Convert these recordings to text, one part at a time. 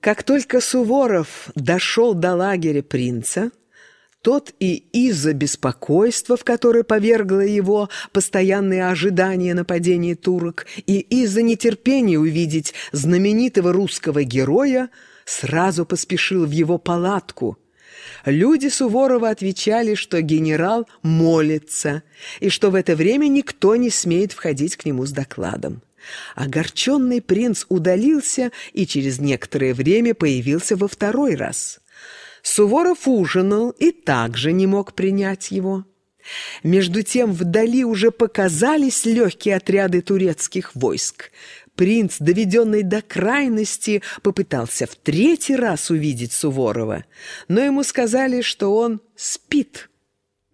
Как только Суворов дошел до лагеря принца, тот и из-за беспокойства, в которое повергло его постоянные ожидания нападения турок, и из-за нетерпения увидеть знаменитого русского героя, сразу поспешил в его палатку. Люди Суворова отвечали, что генерал молится, и что в это время никто не смеет входить к нему с докладом. Огорченный принц удалился и через некоторое время появился во второй раз – Суворов ужинал и также не мог принять его. Между тем вдали уже показались легкие отряды турецких войск. Принц, доведенный до крайности, попытался в третий раз увидеть Суворова, но ему сказали, что он спит.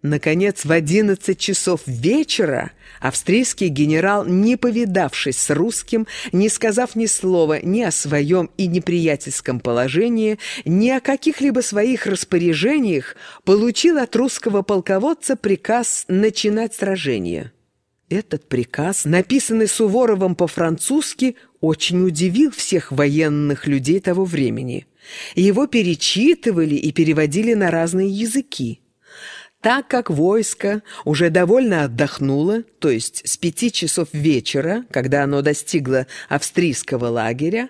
Наконец, в одиннадцать часов вечера австрийский генерал, не повидавшись с русским, не сказав ни слова ни о своем и неприятельском положении, ни о каких-либо своих распоряжениях, получил от русского полководца приказ начинать сражение. Этот приказ, написанный Суворовым по-французски, очень удивил всех военных людей того времени. Его перечитывали и переводили на разные языки. Так как войско уже довольно отдохнуло, то есть с пяти часов вечера, когда оно достигло австрийского лагеря,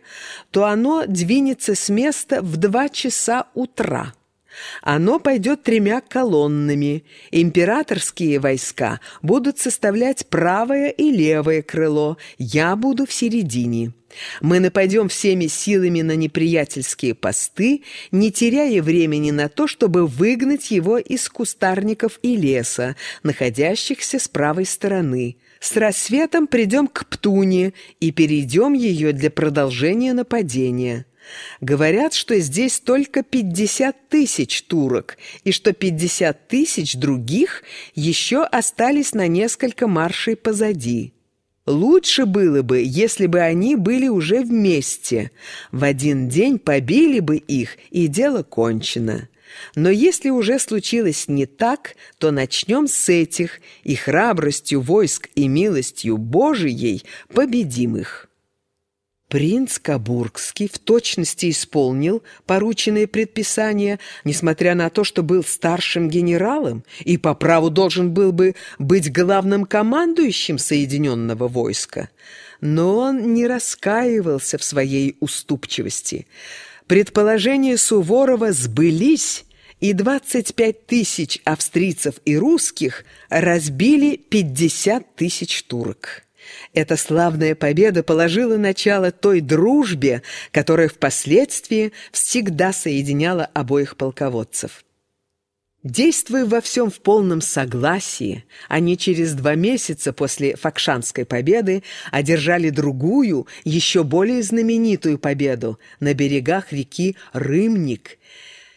то оно двинется с места в два часа утра. Оно пойдет тремя колоннами. Императорские войска будут составлять правое и левое крыло. Я буду в середине. Мы нападем всеми силами на неприятельские посты, не теряя времени на то, чтобы выгнать его из кустарников и леса, находящихся с правой стороны. С рассветом придем к Птуне и перейдем ее для продолжения нападения. Говорят, что здесь только 50 тысяч турок, и что 50 тысяч других еще остались на несколько маршей позади. Лучше было бы, если бы они были уже вместе. В один день побили бы их, и дело кончено. Но если уже случилось не так, то начнем с этих, и храбростью войск и милостью Божией победим их». Принц Кабургский в точности исполнил порученные предписания, несмотря на то, что был старшим генералом и по праву должен был бы быть главным командующим Соединенного войска. Но он не раскаивался в своей уступчивости. Предположения Суворова сбылись, и 25 тысяч австрийцев и русских разбили 50 тысяч турок. Эта славная победа положила начало той дружбе, которая впоследствии всегда соединяла обоих полководцев. Действуя во всем в полном согласии, они через два месяца после Факшанской победы одержали другую, еще более знаменитую победу на берегах реки Рымник –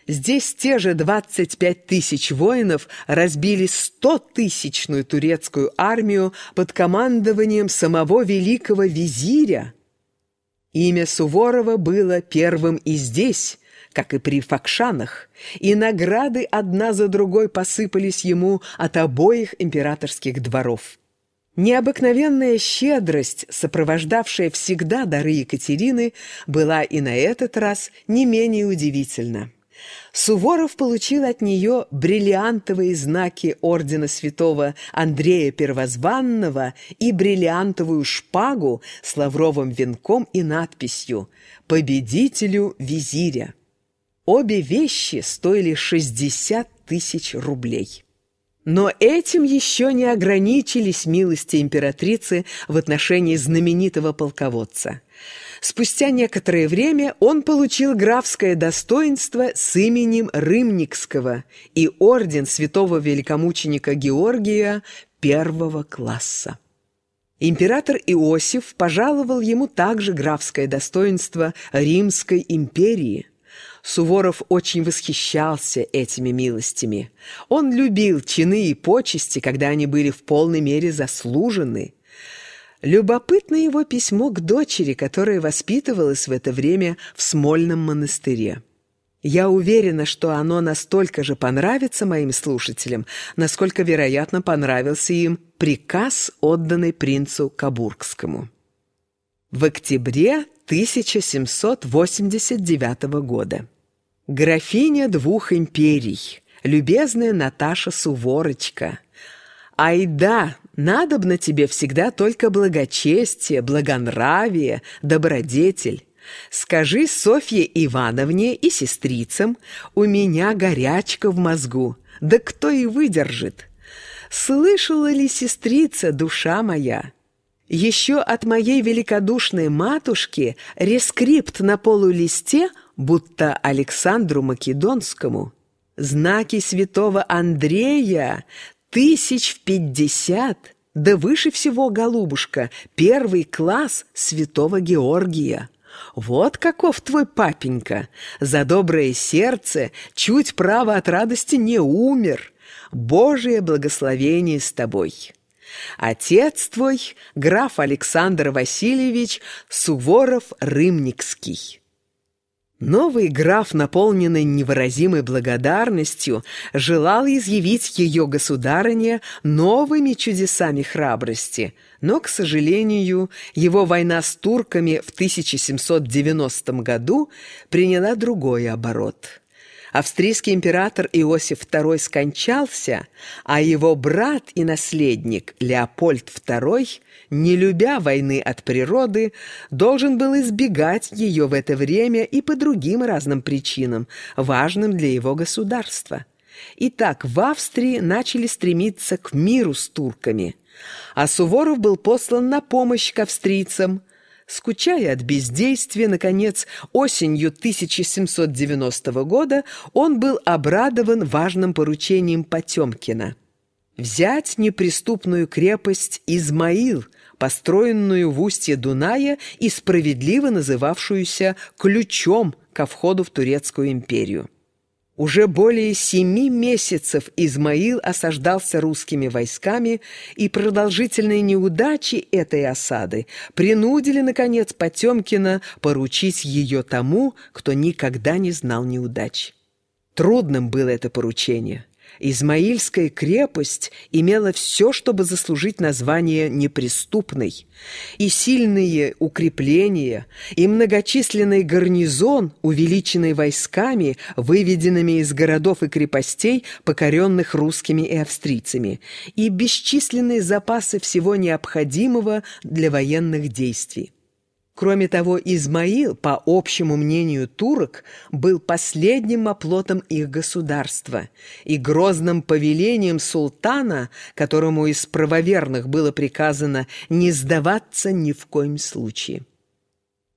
Здесь те же 25 тысяч воинов разбили 100-тысячную турецкую армию под командованием самого великого визиря. Имя Суворова было первым и здесь, как и при Факшанах, и награды одна за другой посыпались ему от обоих императорских дворов. Необыкновенная щедрость, сопровождавшая всегда дары Екатерины, была и на этот раз не менее удивительна. Суворов получил от нее бриллиантовые знаки ордена святого Андрея Первозванного и бриллиантовую шпагу с лавровым венком и надписью «Победителю визиря». Обе вещи стоили 60 тысяч рублей. Но этим еще не ограничились милости императрицы в отношении знаменитого полководца. Спустя некоторое время он получил графское достоинство с именем Рымникского и орден святого великомученика Георгия первого класса. Император Иосиф пожаловал ему также графское достоинство Римской империи. Суворов очень восхищался этими милостями. Он любил чины и почести, когда они были в полной мере заслужены. Любопытно его письмо к дочери, которая воспитывалась в это время в Смольном монастыре. Я уверена, что оно настолько же понравится моим слушателям, насколько, вероятно, понравился им приказ, отданный принцу Кабургскому. в октябре 1789 года. Графиня двух империй, любезная Наташа Суворочка. Айда, надобно тебе всегда только благочестие, благонравие, добродетель. Скажи Софье Ивановне и сестрицам, у меня горячка в мозгу, да кто и выдержит. Слышала ли сестрица, душа моя?» Еще от моей великодушной матушки рескрипт на полулисте, будто Александру Македонскому. Знаки святого Андрея тысяч в пятьдесят, да выше всего, голубушка, первый класс святого Георгия. Вот каков твой папенька, за доброе сердце чуть право от радости не умер. Божие благословение с тобой». Отец твой, граф Александр Васильевич Суворов-Рымникский. Новый граф, наполненный невыразимой благодарностью, желал изъявить ее государыне новыми чудесами храбрости, но, к сожалению, его война с турками в 1790 году приняла другой оборот. Австрийский император Иосиф II скончался, а его брат и наследник Леопольд II, не любя войны от природы, должен был избегать ее в это время и по другим разным причинам, важным для его государства. Итак, в Австрии начали стремиться к миру с турками, а Суворов был послан на помощь к австрийцам – Скучая от бездействия, наконец, осенью 1790 года он был обрадован важным поручением Потемкина – взять неприступную крепость Измаил, построенную в устье Дуная и справедливо называвшуюся «ключом» ко входу в Турецкую империю. Уже более семи месяцев Измаил осаждался русскими войсками, и продолжительные неудачи этой осады принудили, наконец, Потемкина поручить ее тому, кто никогда не знал неудач. Трудным было это поручение. Измаильская крепость имела все, чтобы заслужить название неприступной. И сильные укрепления, и многочисленный гарнизон, увеличенный войсками, выведенными из городов и крепостей, покоренных русскими и австрийцами, и бесчисленные запасы всего необходимого для военных действий. Кроме того, Измаил, по общему мнению турок, был последним оплотом их государства и грозным повелением султана, которому из правоверных было приказано не сдаваться ни в коем случае.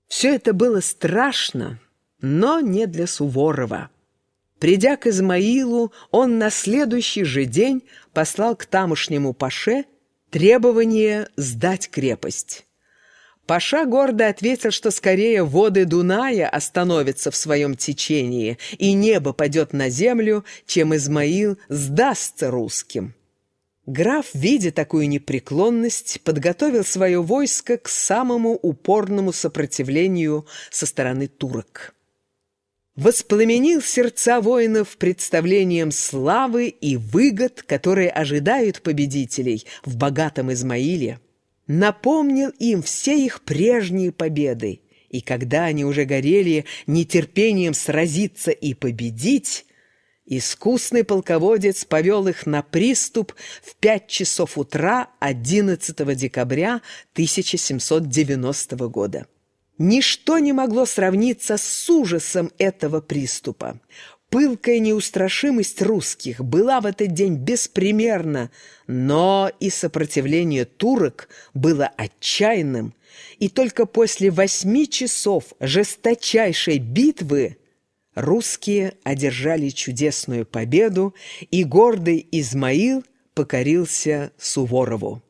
Все это было страшно, но не для Суворова. Придя к Измаилу, он на следующий же день послал к тамошнему паше требование сдать крепость. Паша гордо ответил, что скорее воды Дуная остановятся в своем течении, и небо падет на землю, чем Измаил сдастся русским. Граф, видя такую непреклонность, подготовил свое войско к самому упорному сопротивлению со стороны турок. Воспламенил сердца воинов представлением славы и выгод, которые ожидают победителей в богатом Измаиле напомнил им все их прежние победы, и когда они уже горели нетерпением сразиться и победить, искусный полководец повел их на приступ в пять часов утра 11 декабря 1790 года. Ничто не могло сравниться с ужасом этого приступа. Пылкая неустрашимость русских была в этот день беспримерна, но и сопротивление турок было отчаянным, и только после восьми часов жесточайшей битвы русские одержали чудесную победу, и гордый Измаил покорился Суворову.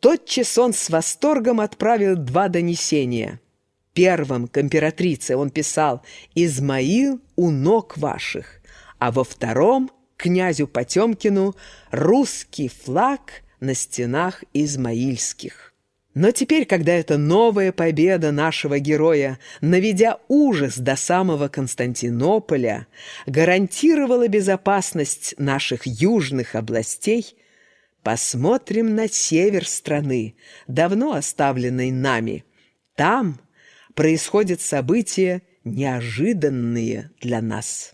Тотчас он с восторгом отправил два донесения – первом к императрице он писал «Измаил у ног ваших», а во втором – князю Потемкину «Русский флаг на стенах измаильских». Но теперь, когда эта новая победа нашего героя, наведя ужас до самого Константинополя, гарантировала безопасность наших южных областей, посмотрим на север страны, давно оставленный нами – там происходят события, неожиданные для нас.